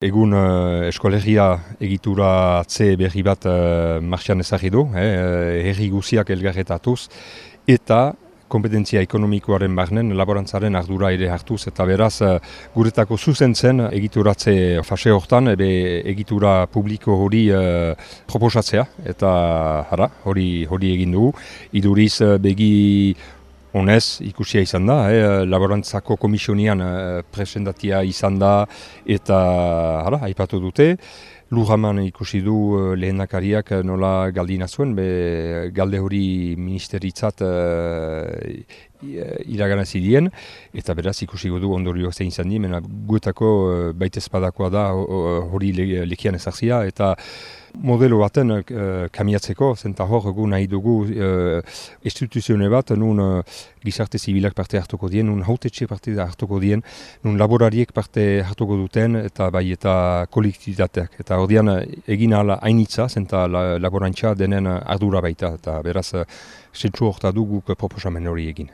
Egun uh, eskolegia egitura C berri bat uh, martxan ezagri du, eh, herri guziak elgarretatuz, eta kompetentzia ekonomikoaren barnen laborantzaren ardura ere hartuz, eta beraz uh, guretako zuzentzen egituratze fase hortan, ebe egitura publiko hori uh, proposatzea, eta hara, hori, hori egin dugu, iduriz uh, begi Honez, ikusia izan da, eh, laborantzako komisionian eh, presendatia izan da eta hala, aipatu dute. Lujaman ikusi du eh, lehendakariak nola galdina zuen, be, galde hori ministeritzat eh, iragana zidien, eta beraz ikusi du ondorio zein izan di, mena guetako eh, baitez badakoa da hori lekian ezartzia, eta modelo baten uh, kamiatzeko, zenta hor egu nahi dugu uh, instituzione bat, nun uh, gizarte zibilak parte hartuko dien, nun hautetxe parte hartuko dien, nun laborariek parte hartuko duten, eta bai eta kolektitateak. Eta hor dian egin ala hainitza, zenta la, laborantza denen ardura baita, eta beraz, uh, zentsu horta duguk proposamen hori egin.